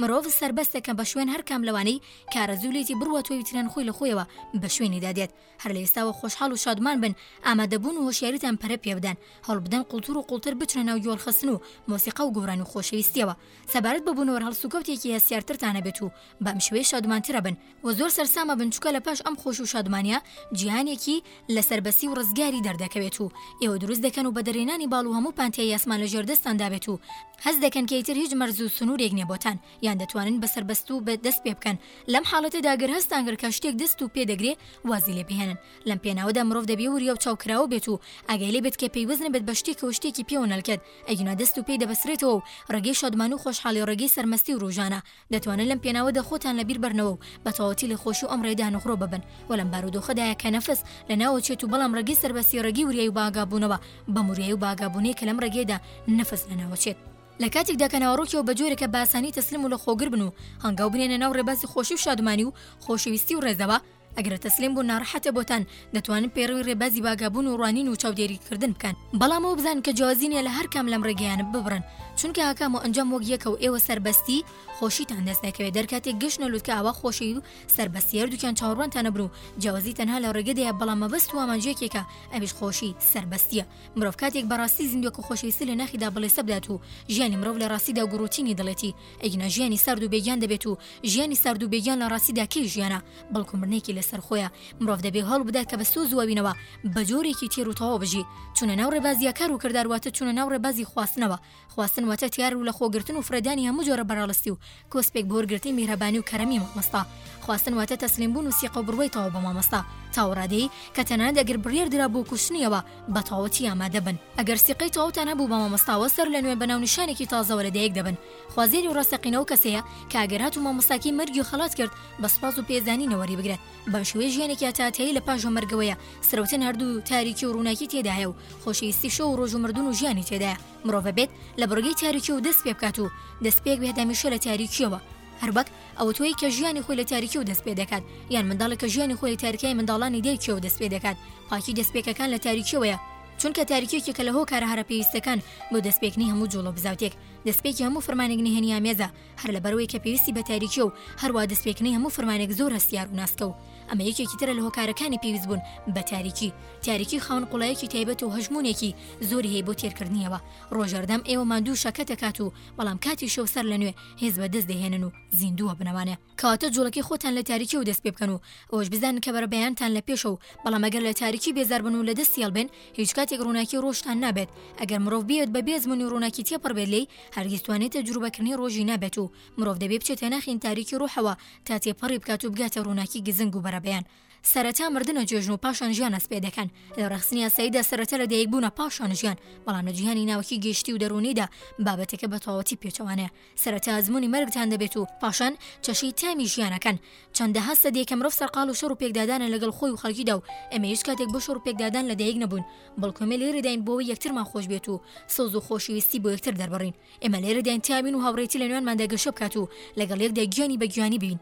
مرۆڤ سەربەستە کە بەشوێن هەر کام لەوانەی کارەزوو لێتی بڕوات و ئیتریان خۆی لە خۆیەوە بە شوێنیدا دێت. هەر لە ئێستاوە خۆشحاڵ و شادمان بن، ئامادەبوون و هۆشیاریتان پەرە پێ بدەن، هەوڵبدەن قوڵتر و قوڵتر بچنە ناو یۆرخستن و مۆسیقا و گۆرانی و خۆشەویستییەوە. سەبارەت بە بوونەوەر هەڵسوکەوتێکی هەستیارترتان هەبێت و بەم شێوەیە شادمانترەبن. وە زۆر سەرسام ئەبن چونکە لە پاش ئەم خۆش و شادمانیە جیهانێکی لە سەر بەسی و ڕزگاری دەردەکەوێت و ئێوە دروست دەکەن و بە دەرێنانی باڵ و هەموو پانتایی ئاسمان لە ژێر دەستان دابێت و هەست دەکەن کە ئیتر هیچ مەرز و سنورێک نیە بۆتان یان دەتوانن بە سەربەست و بە دەست پێ بکەن لەم حاڵەتەدا گەر هەستان کرد کە شتێک دەست و پێ دەگرێ وازی لێ بهێنن لەم پێناوەدا مرۆڤ دەبێ وریا و چاو کراوە بێت و ئاگای لێ بێت کە پەیوەست نەبێت بە شتێکەوە شتێکی پێوە نەلکێت ئەگینا دەست و پێی دەبەسرێتەوە و ڕێگەی شادمانی و خۆشحاڵی ڕێگەی سەرمەستی و روژانە دەتوانن لەم پێناوەدا خۆتان لە بیر بەرنەوە و بە تەواوەتی لە خۆشی و ئەم ڕێ دانوغرۆ ببن و لەم بارودۆخەدایە کە نەفس لە ناوە چێت و بەڵام ڕێگەی سەربەستی ڕێگەی وریای و بەئاگابوونەوە بەم وریای و بەئاگابوونەی کە لەم ڕێگەیەدا نەفس لە ناوە چێت لە کاتێکدا کە ناوەڕۆکیەوە بە جۆرێکە بە ئاسانی تەسلیم و لە خۆگر بن و هەنگاو بنێنە ناو ڕێبازی خۆشی و شادمانی و خۆشەویستی و ڕێزەوە، ئەگەر تەسلیم بوون ناڕەحەتە بۆتان، دەتوانن پەیڕەوی ڕێبازی باگابوون و ڕوانین و چاودێری کردن بکەن، بەڵام ئەوە بزانن کە جیاوازی نیە لە هەر کام لەم ڕێگەیانە ببڕن چونکە ئاکام و ئەنجام وەک یەکە و ئێوە سەربەستی خۆشیتان دەست دەکەوێت دەر کاتێک گەشتنە لوتکە ئاوا خۆشی و سەربەستی هەردوکیان چاوەڕوانتان ئەبن و جیاوازی تەنها لە ڕێگەدایە بەڵام مەبەست و ئامانج یەکێکە ئەویش خۆشی سەربەستیە مرۆڤ کاتێک بەڕاستی زیندوە کە خۆشەویستی لە ناخیدا بڵێسە بدات و ژیانی مرۆڤ لە ڕاستیدا گوڕوتینی دڵێتی ئەگینا ژیانی سارد و بێگیان دەبێت و ژیانی سارد و بێگیان لە ڕاستیدا کەی ژیانە بەڵکو مرنێکی لەسەر خۆیە مرۆڤ دەبێ هەڵ بدا کە بە سۆز واوینەوە بە جۆرێکی تێر و تەواو بژی چونە ناو ڕێبازیا کار و کردار واتە چونە ناو ڕێبازی خواستنەوە خواستن واتە تیار و لە خۆگرتن و فرەدانی هەموو جۆرە بەراڵستی و کۆسپێک بۆرگرتنی میهرەبانی و کەرەمی مامۆستا خواستن واتە تەسلیم بوون و سیقە و بڕوای تەواو بە مامۆستا تاوەڕادەی کە تەنانەت ئەگەر بڕیار درا بۆ کوشتنیەوە بەتەواوەتی ئامادە بن ئەگەر سیقەی تەواوتان هەبوو بە مامۆستاوە سەر لە نوێ بە ناونیشانێکی تازەوە لەدایک دەبن خوازیاری و ڕاستەقینە ئەو کەسەیە کە ئەگەر هات و مامۆستاکی مەرگی و خەڵات کرد بە سوپاس و پێزانینە وەری بگرێت بەم شێوەیە ژیانێکی هەتاهەتایی لە پاش ئەم مەرگەوەیە سرەوتن هەردوو تاریکی و ڕووناکی تێدایە و خۆشەویستی شەو و ڕۆژ و مردون و ژیانی تێدایە مرۆڤ ئەبێت لە بڕگەی تاریکی و دەست پێ بکات و دەست پێک بێت هەمیشە لە تاریکییەوە هەر وەک ئەوتۆیەک کە ژیانی خۆی لە تاریکیەوە دەست پێ دەکات یان منداڵێک کە ژیانی خۆی لە تاریکایی منداڵانی دایکیەوە دەست پێ دەکات پاکی دەستپێکەکان لە تاریکیەوەیە چونکە تاریکیەکێکە لە هۆکارە هەرە پێویستەکان بۆ دەستپێکنی هەموو جوڵە و بزاوتێک دەستپێکی هەموو فرمانێک نهێنی ئامێزە هەر لەبەرئەوەی کە پێویستی بە تاریکیە و هەروا دەستپێکنەی هەموو فرمانێک زۆر هەستیار و ناسکە و ئەمە یەکێکی ترە لە هۆکارەکانی پێویست بوون بە تاریکی تاریکی خاوەن قوڵایەکی تایبەت و هەژموونێکی زۆری هەیە بۆ تێرکردنیەوە ڕۆژەردەم ئێوە ماندوو شەکەت دەکات و بەڵام کاتی شەو سەر لە نوێ هێز بە دەست دەهێنن و زیندووە بنەوانێ کەواتە جوڵەکەی خۆتان لە تاریکی و دەست پێ بکەن و ئەوەش بزانن کە بەرەبەیانتان لە پێشە و بەڵام ئەگەر لە تاریکی بێزار بن و لە دەست سیێڵ بێن هیچ کاتێک ڕووناکی ڕۆژتان نابێت ئەگەر مرۆڤ بێت بە بێزمن و ڕووناکی تێپەڕ بێت لێی هەرگیز توانێتە جروبەکردنی ڕۆژی نابێت و مرۆڤ دەبێ بچێتە ناخین تاریکی ڕوحەوە تا تێپەڕی بکات و بگاتە ڕووناکی گزنگ و بەرەبەیان سەرەتا مردنە جێژن و پاشان ژیان ئەس پێ دەکەن لە ڕخسنی یاساییدا سەرەتا لە دایک بوونە پاشان ژیان بەڵام لە جیهانی ناوکی گەشتی و دەرونیدا بابەتەکە بە تەواوەتی پێچەوانەیە سەرەتا ئەزمموی مەرگتان دەبێت و پاشان چەشی تامی ژیانەکەن چەندەها سەدێکە مرۆڤ سەرقال و شەڕ و پێکدادانە لەگەڵ خۆی و خەڵکیدا و ئەمە هیچ کاتێک بۆ شەڕ و پێکدادان لە دایک نەبوون بەڵکوێمە لێرەداین بۆەوەی یەکترمان خۆش بێت و سۆز و خۆشەویستی بۆ یەکتر دەربڕین ئێمە لێرەداین تامین و هاوڕێتی لە نوێنماندا گەشە بکات و لەگەڵ یەکدا گیانی بە گیانی بین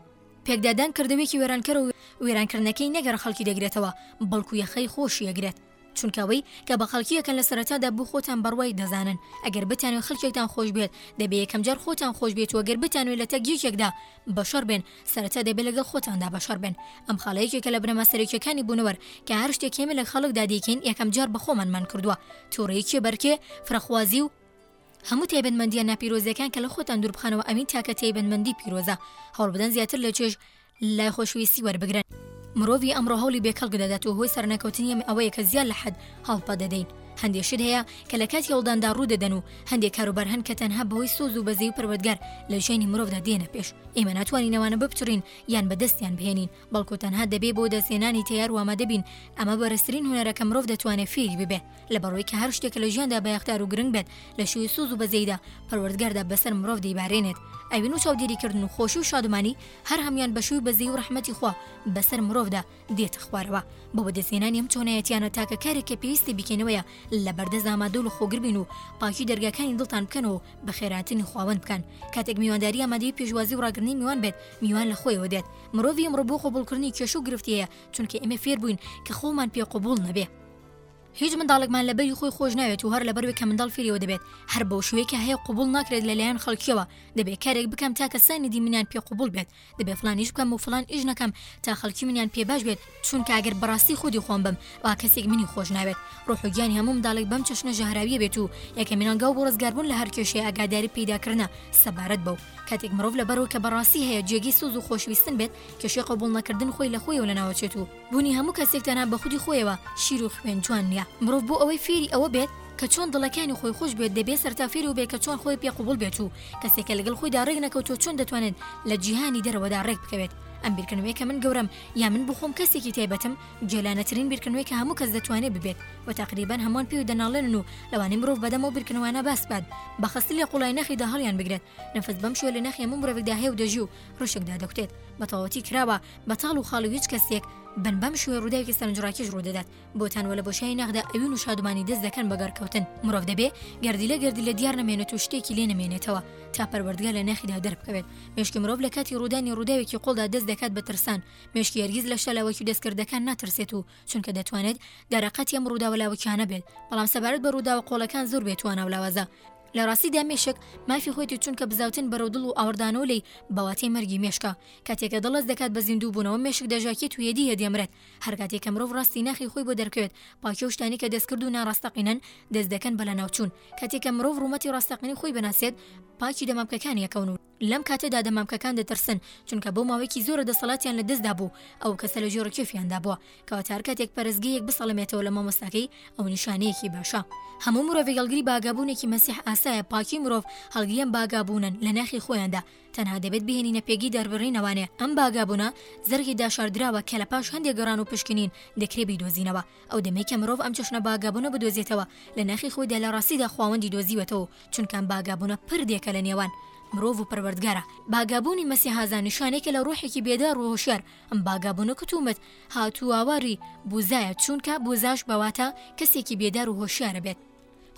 پێکدادان کردەوەیەکی وێرانکەرە و وێرانکردنەکەی نەک هەر خەڵکی دەگرێتەوە، بەڵکو یەخەی خۆشی ئەگرێت. چونکە ئەوەی کە بە خەڵکی ئەکەن لە سەرەتادا بۆ خۆتان بەڕوایت دەزانن، ئەگەر بتانوێت خەلکێکتان خۆش بوێت دەبێت یەکەم جار خۆتان خۆش بێت و گەر بتانوێت لە تەک یەکێکدا بە شەڕ بێن سەرەتا دەبێت لەگەڵ خۆتاندا بە شەڕ بێن. ئەم خاڵە یەکێکە لە بنەما سەرەکیەکانی بونەوەر کە هەر شتێک ئێمە لە خەڵکدا دەیکەین یەکەم جار بە خۆمان مان کردوە توڕەیی کێ بەر کێ فرەخوازی و هەموو تایبەتمەندیە ناپیرۆزەکان کە لەخۆتان دووربخەنەوە ئەوین تاکە تایبەتمەندی پیرۆزە هەوڵبدەن زیاتر لە چێژ لە خۆشویستی وەربگرن مرۆڤی ئەمڕۆ هەوڵی بێکەڵک دەدات و هۆی سەرنەکەوتنی ئەمە ئەوەیە کە زیاد لە حەد هەڵپە دەدەین هەندێ شت هەیە کە لە کاتی هەوڵداندا ڕوودەدەن و هەندێ کاروبار هەن کە تەنها بەهۆی سۆز و بەزەی و پەروەردگار لە ژیانی مرۆڤدا دێنە پێش ئێمە ناتوانین ئەوانە بپچڕین یان بەدەستیان بهێنین بەڵکو تەنها دەبێ بۆ دەست هێنانی تەیار وامادە بین، ئەمە بەرزترین هونەرە کە مرۆڤ دەتوانێ فێری ببێ، لەبەڕووی کە هەر شتێک کە لە ژیاندا بایەختارو گرنگ بێت لە شووی سوز و بەزەییدا پەروەردگاردا بەسەر مرۆڤ دەیبارێنێت، ئەوین و چاودێری کردن و خۆشی و شادومانی هەر هەموویان بە شووی بەزەیی و ڕەحمەتی خوا بەسەر مرۆڤدا دێتە خوارەوە، بۆ بەدەست هێنانی ئەم چۆنایەتیانە تاکە کارێک کە پێویستە بیکەینەوەیە لە بەردەست ئامادەو لە خۆگر بین و پاکی دەرگاکانی دڵتان بکەنەوەو بەخێرهاتنی خواوەند بکەن، کاتێک میوانداری ئامادەی پێشوازی و ڕاگرنی میوان بێت میوان لە خۆیەوە دێت، مرۆڤی ئەمڕۆ بۆ قبوڵکردنی کێشە و گرفتی هەیە چونکە ئێمە فێر بووین کە خۆمان پێ قبوڵ نەبێ هیچ منداڵێکمان لەبەری خۆی خۆش ناوێت و هەر لەبەروێ کە منداڵ فێریەوە دەبێت هەر بەو شوەیە کە هەیە قوبول ناکرێت لەلایەن خەڵکیەوە دەبێت کارێک بکەم تا کەسانی دی منیان پێ قوبول بێت دەبێ فلان ئیش بکەم و فلان ئیش نەکەم تا خەڵکی منیان پێ باش بێت چونکە گەر بەڕاستی خودی خۆم بم با کەسێک منی خۆش ناوێت ڕۆح و گیانی هەموو منداڵێک بەم چەشنە ژەهراویە بێت و یەکەمین ڕەنگاو بۆ ڕزگاربوون لە هەر کێشەیە ئاگاداری پەیداکردنە سەبارەت بەو کاتێک مرۆڤ لە بەرەوە کە بەڕاستی هەیە جێگەی سۆز و خۆشویستن بێت کێشەی قبوڵ نەکردن خۆی لە خۆیەوە لەناوەچێت و بوونی هەموو کەسێک تەنها بە خودی خۆیەوە شیر و خوێن جوان نیە مرۆڤ بۆ ئەوەی فێری ئەوە بێت کە چۆن دڵەکانی خۆی خۆش بێت دەبێت سەرەتا فێری ئەوە بێت کە چۆن خۆی پێ قبوڵ بێت و کەسێک کە لەگەڵ خۆیدا ڕێک نەکەوتووە چۆن دەتوانێت لە جیهانی دەرەوەدا ڕێک بکەوێت ئەم بیرکردنەوەیە کە من گەورەم یا من بۆخۆم کەسێکی تایبەتم، گێلانەترین بیرکردنەوەی کە هەموو کەس دەتوانێ ببێت و تەقریبەن هەمووان پێو دەناڵێنن و لەوانەی مرۆڤ بەدەم ئەو بیرکردنەوانە باس بات بە خەستی لە قوڵایی ناخیدا هەڵیان بگرێت نەفس بەم شێوە لە ناخی هەموو مرۆڤێکدا هەیە و دەژی و ڕیشەکدا دەکوتێت بە تەواوەتی کراوە بە تاڵ و خاڵی و هیچ کەسێک بن بەم شێوەی ڕووداوێکی سەرنجڕاکێش ڕوودەدات بۆتان وە لە بۆشای ناخدا ئەوین و شادومانی دەست دەکەن بە گەڕ کەوتن مرۆڤ دەبێ گەردیلە گەردیلە دیار نەمێنێت و شتێکی لێ نەمێنێتەوە تا پەروەردگار لە ناخیدا دەربکەوێت مێشکی مرۆڤ لە کاتی ڕوودانی ڕووداوێکی قوڵدا دەست دەکات بە ترسان مێشکی هەرگیز لە شتە لاوەکی و دەستکردەکان ناترسێت و چونکە دەتوانێت دەرەقەتی ئەم ڕووداوە لاوەکیانە بێت بەڵام سەبارەت بە ڕووداوە قۆڵەکان زۆر بێ توانا و لاوازە لە ڕاستیدا مێشک مافی خۆیەتی چونکە بزاوتن بەرەو دڵ و ئاوڕدانەوە لێی بە واتای مەرگی مێشکە کاتێک کە دڵ هەست دەکات بە زیندوو بوونەوە مێشک دەژاکێت و یەدی هەدێمرێت هەرکاتێک کە مرۆڤ ڕاستی ناخی خۆی بۆ دەرکەوێت پاکی و شتانی کە دەستکرد و ناڕاستەقینەن دەست دەکەن بە لەناوچوون کاتێک کە مرۆڤ ڕوومەتی ڕاستەقینی خۆی بناسێت پاکی دەمامکەکانی ئەکەون و لەم کاتەدا دەمامکەکان دەترسن چونکە بۆ ماوەیەکی زۆرە دەسەڵاتیان لە دەستدا بوو ئەو کەسە لە ژێڕ کێفیاندا بووە کەواتە هەرکاتێک پەرستگەیەک بسەڵەمێتەوە لە مامۆستاکەی ئەوە نیشانەیەکی باشە هەموو مرۆڤێک هەڵگری بە ئاگابوونێکی مەسیح ئاسایە پاکی مرۆڤ هەڵگریان بە ئاگابوونن لە ناخی خۆیاندا تەنها دەبێت بهێنینە پێگەی دەربڕینەوانێ ئەم باگابونە زەرغی داشاردراوە کە لە پاش هەندێ گەڕان و پشکنین دەکرێ بیدۆزینەوە، ئەو دەمەی کە مرۆڤ ئەم چەشنە باگابونە بدۆزێتەوە لە ناخی خۆیدا لە ڕاستیدا خواوەندی دۆزیوەتەوە و چونکە ئەم باگابونە پردێکە لە نێوان مرۆڤ و پەروەردگارا. باگابونی مەسیحازان نیشانێکە لە ڕۆحێکی بێداڕ و هۆشیار، ئەم باگابونە کوتومت هاتوواوە ری بوزایە چوونکە بوزاش بەواتا کەسێکی بێدار و هۆشیارە بێت،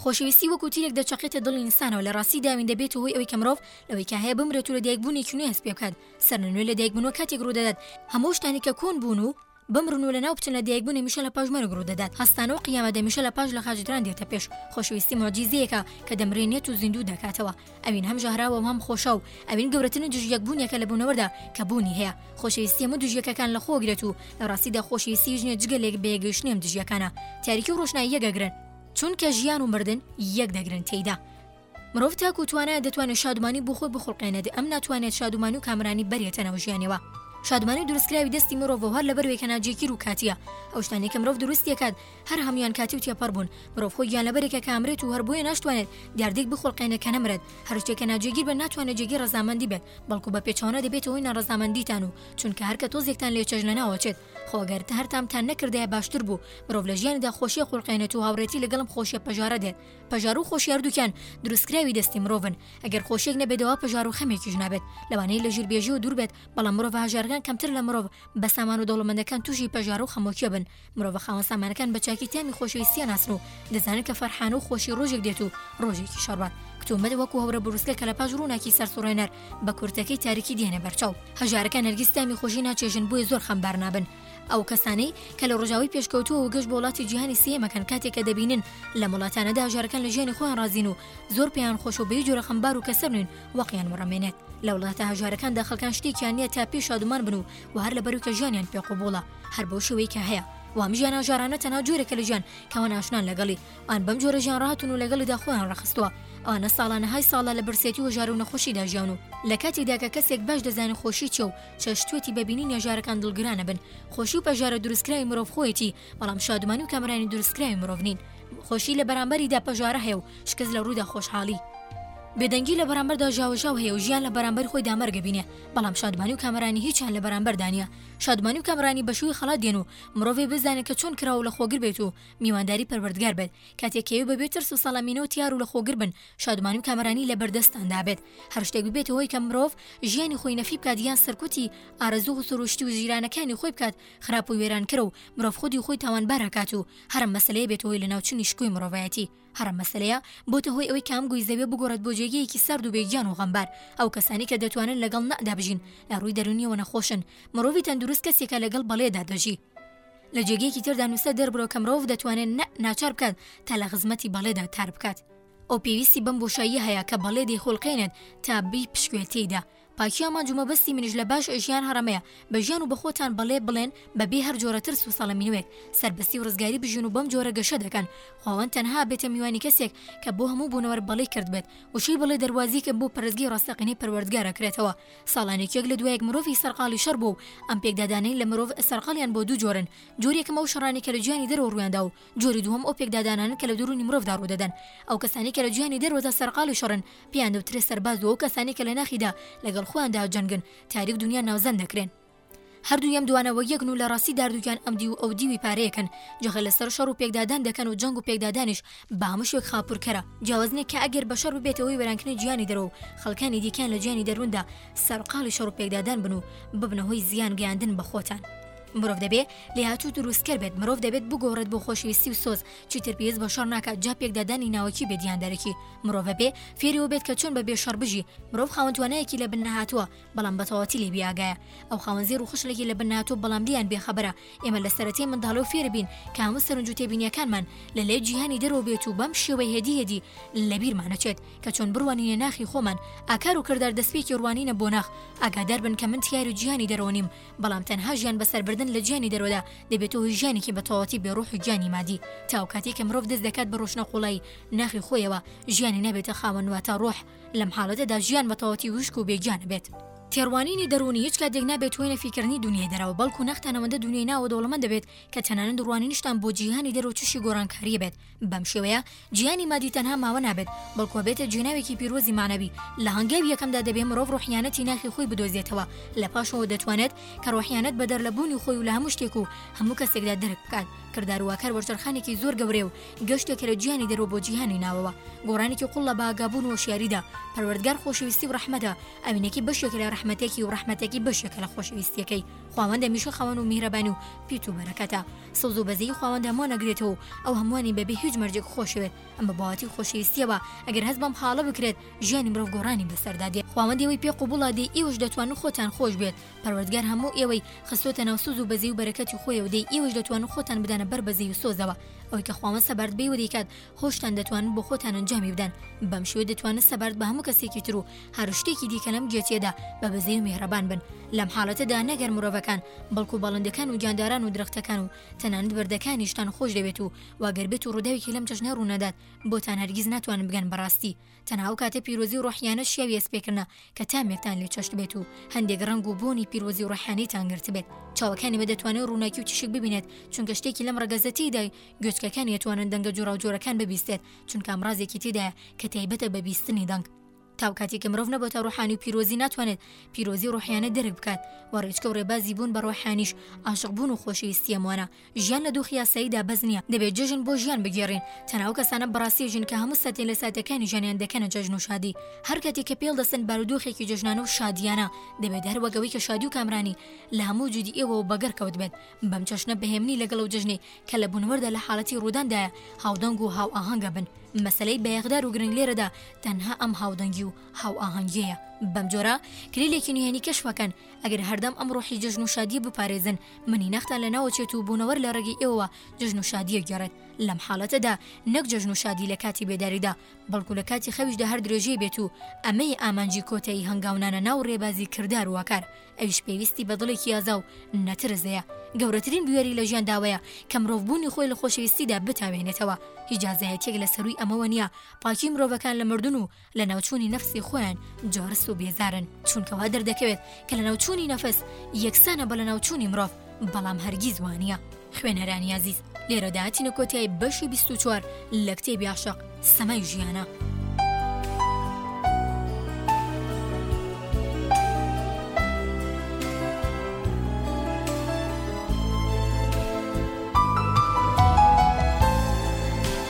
خۆشەویستی وەکو تیرێک دەچەقێتە دڵی ئینسانەوە لە ڕاستی دا ئەویندە بێتە هۆی ئەوەی کە مرۆڤ لەوەی کە هەیە بمرێت و لە دایک بوونێکی نوێ هەست پێ بکات سەرنە نوێ لە دایک بوونەوە کاتێک ڕوو دەدات هەموو شتانی کە کۆن بوون و بمرن و لەناو بچن لە دایک بوون هەمیشە لە پاش مەرگ ڕوو دەدات هەستانە و قیامەت هەمیشە لە پاش لە خاج دران دێتە پێش خۆشەویستی موعجیزەیەکە کە دەمرێنێت و زیندوو دەکاتەوە ئەوین هەم ژەهراوە و هەم خۆشە و ئەوین گەورەترین و دژی یەک بوونێکە لە بوونەوەردا کە بوونی هەیە خۆشەویستی هەموو دژیەکەکان لە خۆ گرێت و لە ڕاستیدا خۆشەویستی هیچ نیە جگە لە یەک بە یەک گەیشتنی ئەم دژیەکانە تاریکی و ڕۆشنایی یەک ئەگرن چونکە ژیان و مردن یەک دەگرن تێیدا مرۆڤ تاکو توانایە دەتوانێت شادمانی بۆ خۆی بخڵقێنێت ئەم ناتوانێت شادمانی و کامرانی بەرێتەنەوە ژیانەوە شادمانی و دروستکراوی دەستی مرۆڤ هەر لە بەروێکە ناجێکیر و کاتیە ئەو شتانی کە مرۆڤ دروستیەکات هەر هەموان کاتی و تێپەڕ بوون مرۆڤ خۆی گیان لەبەرێکە کامرێت و هەر بۆیە ناشتوانێت دیاردێک بخڵقێنێ کە نەمرێت هەر شتێکە ناجێگیر بە ناتوانێت جێگی ڕزامەندی بێت بەڵکو بە پێچەوانە دەبێتەوەی ناڕزامەندیتان و چونکە هەرکە تۆزێکتان لێ چێژ لە ناوەچێت خۆ ئەگەر هەر تامتان نەکردایە باشتر بوو، مرۆڤ لە ژیانیدا خۆشیە خوڵقێنێت و هاوڕێتی لەگەڵ ئەم خۆشیە پەژارە دێت، پەژارە و خۆشی هەردووکیان دروستکراوی دەستی مرۆڤن، ئەگەر خۆشیەک نەبێت ئەوا پەژارە و خەمێکیش نابێت، لەوانەیە لە ژیربێژیەوە دووربێت، بەڵام مرۆڤە هەژارەکان کەمتر لە مرۆڤ بە سامان و دەوڵەمەندەکان تووشی پەژارە و خەمۆکیە بن، مرۆڤە خاوەن سامانەکان بە چاکی تامی خۆشەویستی ئەناسن و دەزانن کە فەرحانە و خۆشی ڕۆژێک دێت و ڕۆژێکیش ئەڕوات، کتومت وەکو هەورە بروسکە کە لە پاش ڕووناکی سەرسوڕێنەر. بە کورتەکەی تاریکی دێنە بەرچاو هەژارەکان هەرگیز تامی خۆشی ناچێژن بۆیە زۆر خەمبار نابن ئەو کەسانەی کە لە ڕژاوی پێشکەوتووە و گەشت بۆ وڵاتی جیهانی سیەمەکەن کاتێکە دەبینن لە وڵاتانەدا هەژارەکان لە ژیانی خۆیان ڕازین و زۆر پێیان خۆش و بەی جۆرە خەمبار و کەسەر نوێن وەقیان وڕەمێنێت لە وڵاتە هەژارەکاندا خەڵکان شتێکیان نییە تا پێی شادومان بن و و هەر لەبەرو کە ژیانیان پێ قوبوڵە هەر بەو شێوەی کە هەیە وام ژیان هەژارانە تەنها جۆرێکە لە ژیان کەوا ناشنان لەگەڵی ئان بەم جۆرە ژیان ڕاهاتوون و لەگەڵیدا خۆیان ڕەخستووە. ئانە ساڵانەهای ساڵە لە برسێتی و هەژاری و نەخۆشیدا ژیاون و لە کاتێکدا کە کەسێک باش دەزانێت خۆشی چییە و چ شتێتی بە بینینی هەژارەکان دڵگران ئەبن. خۆشی و پەژارە دروستکراوی مرۆڤ خۆیەتی، بەڵام شادومانی و کامەرانی دروستکراوی مرۆڤ نین. خۆشی لە بەرامبەریدا پەژارە هەیە و شکست لە ڕوودا خۆشحاڵی. بێدەنگی لە بەرامبەردا ژاوەژاو هەیە و ژیان لە بەرامبەری خۆیدا مەرگ ئەبینێ، بەڵام شادمانی و کامەرانی هیچیان لە بەرامبەردا نییە. شادمانی و کامەرانی بە شووی خەڵات دێن و مرۆڤێ بزانێت کە چۆن کراوە و لەخۆگر بێت و میوانداری پەروەردگار بێت کاتێک کێوی بەبێ ترس و سەڵەمینە و تیار و لەخۆگر بن شادمانی و کامەرانی لە بەردەستاندا بێت هەر شتێک ببێتە هۆی کە مرۆڤ ژیانی خۆی نەفی بکات یان سەرکوتی ئارەزوو و سروشتی و ژیرانەکانی خۆی بکات خراپ و وێرانکەرە و مرۆڤ خودی خۆی تاوانبارەکات و هەرم مەسلەیە بێت هۆی لە ناوچنی شکۆی مرۆڤایەتی هەرم مەسلەیە بۆتە هۆی ئەوەی کام گوی زەوێ بگۆڕێت بۆ جێگەیەکی سارد و بێگیان و غەمبار ئەو کەسانی کە دەتوانن لەگەڵ نەدا بژین لە ڕووی دەرونیەوە نەخۆشن مرۆڤی تەندروست کەسێکە لەگەڵ بەڵێدا دەژی لە جێگەیەکی تردا نووسە دەربرۆ کە مرۆڤ دەتوانێت نە ناچار بکات تا لە خزمەتی بەڵێدا کار بکات. ئەو پێویستی بەم بۆشاییە هەیە کە بەڵێ دەیخولقێنێت تا بیپشکوێت تێیدا. پاکی ئامانج و مەبەستی منیش لە باش ژیان هەڕەمەیە، بە ژیان و بە خۆتان بەڵێ بڵێن بە بێ هەر جۆرە ترس و سەڵەمینوێک، سەربەستی و ڕزگاری بژین و بەم جۆرە گەشە دەکەن. خواوەند تەنها ئەبێتە میوانی کەسێک کە بۆ هەموو بوونەوەر بەڵێی کردبێت. وشەی بەڵێ دەروازیەکە بۆ پەرستگەی ڕاستەقینەی پەروەردگار ئەکرێتەوە. ساڵان یەکێک لە دوایەک مرۆڤی سەرقاڵی شەڕ بووە و ئەم پێکدادانەی لە مرۆڤ سەرقاڵیان بۆ دوو جۆرن، جۆری یەکەم ئەو شەڕانەی کە لە جیهانی دەرەوە ڕوویان داوە و جۆری دووهەم ئەو پێکدادانانەن کە لە دەروونی مرۆڤدا ڕوودەدەن. ئەو کەسانەی کە لە جیهانی دەروەدا سەرقاڵی شەڕن پێیان دەوترێت سەرباز و ئەو کەسانەی کە لە ناخیدا لەگەڵ خۆیاندا ئەجەنگن تاریک دونیا ناوزەند دەکرێن. هەردوو یەم دوانە وەک یەکن و لە ڕاستی داردووکیان ئەم دیو و ئەو دیوی پارەیەکن جەخت لە سەر شەڕ و پێکدادان دەکەن و جەنگ و پێکدادانیش بە هەموو شوێک خاپورکەرە جیاواز نیە کە ئەگەر بەشەر ببێتە هۆی وێرانکردنی جیهانی دەرەوە و خەڵکانی دیکەیان لە جیهانی دەرووندا سەرقاڵی شەڕ و پێکدادان بن و ببنە هۆی زیان گەیاندن بە خۆتان. مرۆڤ دەبێ لێهاتوو درووستکەر بێت مرۆڤ دەبێت بگۆڕێت بۆ خۆشویستی و سۆز چیتر پێویست بە شەڕ ناکات جا پێکدادانی ناوەکی بێت یان دەرەکی مرۆڤ ئەبێ فێری ئەوە بێت کە چۆن بە بێ شەڕ بژی مرۆڤ خاوەن توانایەکی لە بن نەهاتووە بەڵام بەتەواوەتی لێ بیاگایە ئەو خاوەنزی ڕوخشلێکی لە بن ناتۆ بەڵام لیان بێخەبەرە ئێمە لە سەرەتای منداڵە و فێربین کە هەموو سەرنج و تێبینیەکانمان لە لای جیهانی دەرەوە بێت و بەم شێوەی هێدی هێدی لە بیرمانەچێت کە چۆن بڕوانینە ناخی خۆمان ئاکار و کردار دەستپێکی ڕوانینە بۆ ناخ ئاگادار بن کە من تیار و جیهانی دەرەوە نیم بەڵام تەنها ژیان بەسەربردن لە جیانی دەرەوەدا دەبێتە هۆی ژیانێکی بەتەواوەتی بێ ڕوح و گیانی مادی تاو کاتێک کە مرۆڤ دەست دەکات بە ڕۆشنە قوڵایی ناخی خۆیەوە ژیانی نابێتە خاوەن واتا ڕۆح لەم حالەتەدا ژیان بە تەواوەتی وشک و بێ گیان ئەبێت. تێڕوانینی دەروونی هیچ کاتێک نابێت هۆی نەفیکردنی دونیای دەرەوە، بەڵکو ناختان ئەوەندە دونیای ناوەوە دەوڵەمەند دەبێت کە تەنانەت ڕوانینشتان بۆ جیهانی دەرەوە توشی گۆڕانکاریە بێت، بەم شێوەیە جیهانی مادی تەنها ماوە نابێت، بەڵکو ئەبێتە جێناوێکی پیرۆزی مەعنەوی، لە هەنگاوی یەکەمدا دەبێ مرۆڤ ڕۆحیانەتی ناخی خۆی بدۆزێتەوە، لە پاشەوە دەتوانێت کە ڕۆحیانەت بەدەر لە بوونی خۆی و لە هەموو شتێک و هەموو کەسێکدا درک بکات، کردار و ئاکار وەرچەرخانێکی زۆر گەورەیە و گەشتێکە لە جیهانی دەرەوە بۆ جیهانی ناوەوە گۆڕانێکی قوڵ لە باگابوون و وەشیاریدا پەروەردگار خۆشەویستی و ڕەحمەدە ئەوینێکی بەشێکە لە ڕەحمەتێکی و ڕەحمەتێکی بەشێکە لە خۆشەویستیەکەی خواوەند هەمیشە خاوەن و میهرەبانی و پیت و بەرەکەتە سەوز و بەزەیی خواوەند هەمووان ئەگرێتەوە و ئەو هەمووانی بەبێ هیچ مەرجێک خۆشەوێت ئەم بە بابەتی خۆشەویستیەوە ئەگەر هەست بەم خاڵە بکرێت ژیانی مرۆڤ گۆڕانی بەسەردا دێت خواوەندی ئەوەی پێ قبوڵە دەی ئێوەش دەتوانن خۆتان خۆش بێت پەروەردگار هەموو ئێوەی خستۆتە ناو سۆز و بەزەی و بەرەکەتی خۆی و دەی ئێوەش دەتوان و خۆتان بدەنە بەر بەزەی و سۆزەوە ئەوی کە خواوە سەبارەت بەی ودەیکات خۆشتان دەتوان بۆ خۆتان ئەنجامی بدەن بەم شوێ دەتوانن سەبارەت بە هەموو کەسێکی تر و هەر شتێکی دیکە لەم گێتیەدا بە بەزەی و میهرەبان بن لەم حاڵەتەدا نەگەر مرۆڤەکان بەڵکو بەڵندەکان و گیانداران و درختەکان و تەنانەت بەردەکانیشتان خۆش دەوێت و واگەر بێت و ڕووداوێکی لەم چەشنە ڕوونەدات بۆتان هەرگیز ناتوانن بگەن بەڕاستی تەنها ئەو کاتە پیرۆزی و ڕۆحیانە شیاوی هەستپێکردنە کە تامێکتان لێ چەشت بێت و هەندێک ڕەنگ و بۆنی پیرۆزی و ڕۆحانیتان گرتبێت چاوەکانی بە دەتوانێت ڕووناکی و تیشک ببینێت چونکە شتێکی لەم ڕەگەزە تێیدای گوێچکەکانی ئەتوانن دەنگە جۆراوجۆرەکان ببیستێت چونکە ئامڕازێکی تێدایە کە تایبەتە بە بیستنی دەنگ تاو کاتی کە مرۆڤ نەبۆتە ڕۆحانی و پیرۆزی ناتوانێت پیرۆزی ڕۆحیانە دەرک بکات و ڕێچکە و ڕێبازی بوون بە ڕۆحانیش عاشق بوون و خۆشەویستی ئەم وانە ژیان لە دۆخی ئاساییدا بەس نییە، دەبێت جەژن بۆ ژیان بگێڕین، تەنها ئەو کەسانە بەڕاستیژن کە هەموو ساتێ لە ساتەکانی ژیانیان دەکەنە جەژن و شادی، هەر کاتێک کە پێڵ دەستن بارودۆخێکی جەژنانە و شادییانە دەبێت، هەر وەک ئەوەی کە شادی و کامرانی لە هەموو وجودی ئێوەوە بەگەڕ کەوتبێت، بەم چەشنە بەهێمنی لەگەڵ ئەو جەژنەی کە لە بونەوەردا لە حاڵەتی ڕووداندایە هاودەنگ و هاوئاهەنگ ئەبن، مەسەلەی بایەخدار و گرنگ لێرەدا تەنها ئەم هاودەنگی و هاوئاهەنگیەیە، بەمجۆرە کلیلێکی نهێنی کەشفئەکەن، ئەگەر هەردەم ئەم ڕۆحی جەژن و شادییە بپارێزن، منی نەختان لەناوەچێت و بوونەوەر لە ڕەگی ئێوەوە جەژن و شادییە گێڕێت، لەم حاڵەتەدا نەک جەژن و شادی لە کاتی بێداریدا، بەڵکو لە کاتی خەویشدا هەر درێژەی بێت و ئەمەیە ئامانجی کۆتایی هەنگاونانە ناو ڕێبازی کردار و وەکار، ئەویش پێویستی بە دڵێکی یازا و نەترس هەیە، گەورەترین بوێری لە ژیاندا ئەوەیە کە مرۆڤ بوونی خۆی لە خۆشەویستیدا بتاوێنێتەوە، هیچ جازایەتییەک لە سەرووی ئەمەوە نییە، پاکیی مرۆڤەکان لە مردن و لەناوچوونی نەفسی خۆیان جۆرس و بێزارن چونکە وا دەردەکەوێت کە لەناوچوونی نەفس یەکسانە بە لەناوچوونی مرۆڤ بەڵام هەرگیز وانە خوێنەرانی ئازیز لێرەدا تینە کۆتیای بەشی 24 لە کتێبی عاشق سەمای ژیانە.